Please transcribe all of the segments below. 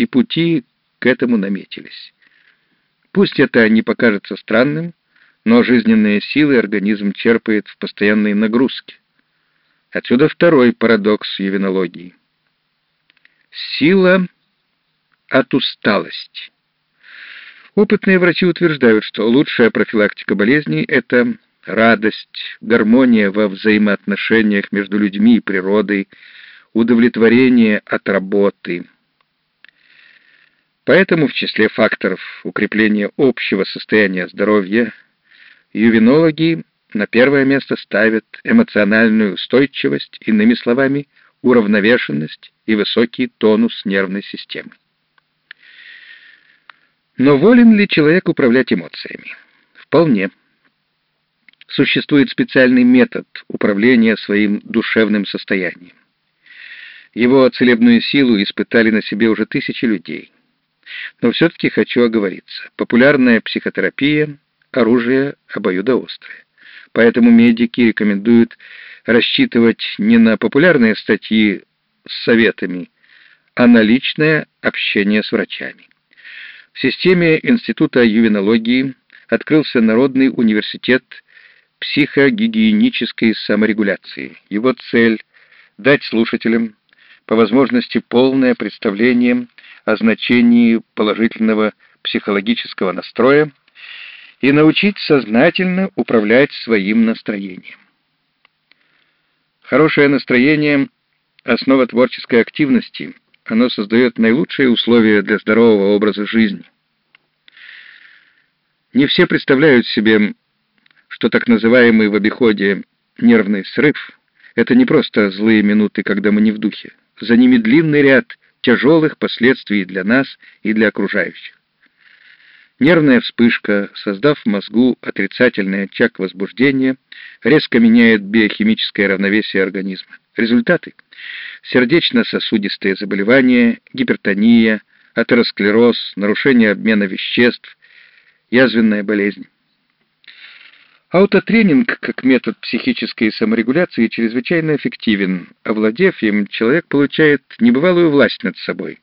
и пути к этому наметились. Пусть это не покажется странным, но жизненные силы организм черпает в постоянной нагрузке. Отсюда второй парадокс ювенологии. Сила от усталости. Опытные врачи утверждают, что лучшая профилактика болезней — это радость, гармония во взаимоотношениях между людьми и природой, удовлетворение от работы. Поэтому в числе факторов укрепления общего состояния здоровья ювенологи на первое место ставят эмоциональную устойчивость, иными словами, уравновешенность и высокий тонус нервной системы. Но волен ли человек управлять эмоциями? Вполне. Существует специальный метод управления своим душевным состоянием. Его целебную силу испытали на себе уже тысячи людей. Но все-таки хочу оговориться. Популярная психотерапия – оружие обоюдоострое. Поэтому медики рекомендуют рассчитывать не на популярные статьи с советами, а на личное общение с врачами. В системе Института ювенологии открылся Народный университет психогигиенической саморегуляции. Его цель – дать слушателям по возможности полное представление о значении положительного психологического настроя и научить сознательно управлять своим настроением. Хорошее настроение — основа творческой активности, оно создает наилучшие условия для здорового образа жизни. Не все представляют себе, что так называемый в обиходе нервный срыв — это не просто злые минуты, когда мы не в духе. За ними длинный ряд тяжелых последствий для нас и для окружающих. Нервная вспышка, создав в мозгу отрицательный очаг возбуждения, резко меняет биохимическое равновесие организма. Результаты – сердечно-сосудистые заболевания, гипертония, атеросклероз, нарушение обмена веществ, язвенная болезнь. Аутотренинг как метод психической саморегуляции чрезвычайно эффективен. Овладев им, человек получает небывалую власть над собой.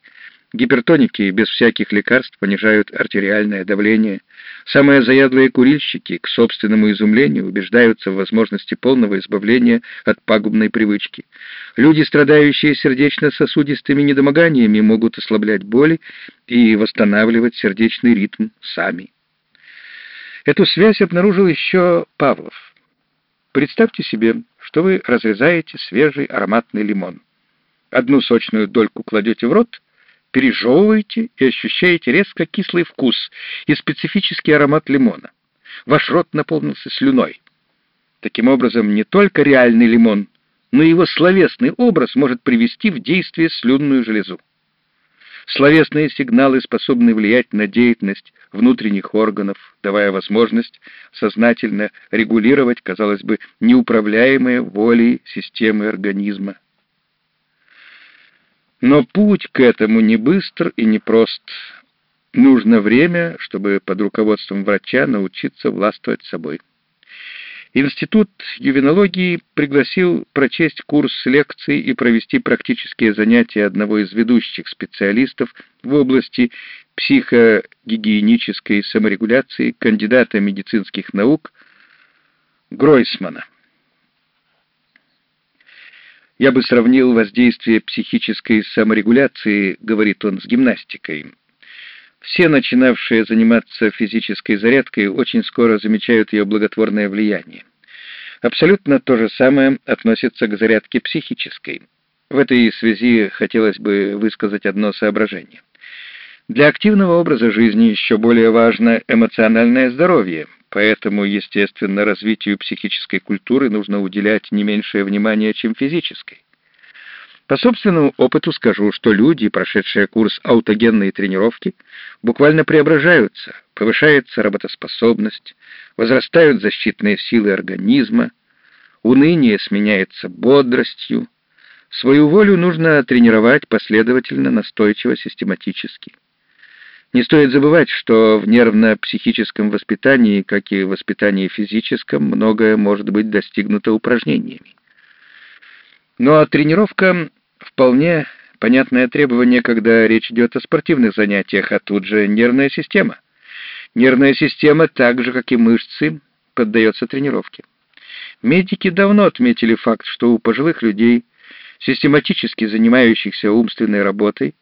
Гипертоники без всяких лекарств понижают артериальное давление. Самые заядлые курильщики, к собственному изумлению, убеждаются в возможности полного избавления от пагубной привычки. Люди, страдающие сердечно-сосудистыми недомоганиями, могут ослаблять боли и восстанавливать сердечный ритм сами. Эту связь обнаружил еще Павлов. Представьте себе, что вы разрезаете свежий ароматный лимон. Одну сочную дольку кладете в рот, пережевываете и ощущаете резко кислый вкус и специфический аромат лимона. Ваш рот наполнился слюной. Таким образом, не только реальный лимон, но и его словесный образ может привести в действие слюнную железу. Словесные сигналы способны влиять на деятельность внутренних органов, давая возможность сознательно регулировать, казалось бы, неуправляемые волей системы организма. Но путь к этому не быстр и не прост. Нужно время, чтобы под руководством врача научиться властвовать собой. Институт ювенологии пригласил прочесть курс лекций и провести практические занятия одного из ведущих специалистов в области психогигиенической саморегуляции, кандидата медицинских наук Гройсмана. «Я бы сравнил воздействие психической саморегуляции, — говорит он, — с гимнастикой. Все, начинавшие заниматься физической зарядкой, очень скоро замечают ее благотворное влияние. Абсолютно то же самое относится к зарядке психической. В этой связи хотелось бы высказать одно соображение. Для активного образа жизни еще более важно эмоциональное здоровье, поэтому, естественно, развитию психической культуры нужно уделять не меньшее внимание, чем физической. По собственному опыту скажу, что люди, прошедшие курс аутогенной тренировки, буквально преображаются, повышается работоспособность, возрастают защитные силы организма, уныние сменяется бодростью. Свою волю нужно тренировать последовательно, настойчиво, систематически. Не стоит забывать, что в нервно-психическом воспитании, как и в воспитании физическом, многое может быть достигнуто упражнениями. Ну а тренировка вполне Понятное требование, когда речь идет о спортивных занятиях, а тут же нервная система. Нервная система, так же, как и мышцы, поддается тренировке. Медики давно отметили факт, что у пожилых людей, систематически занимающихся умственной работой,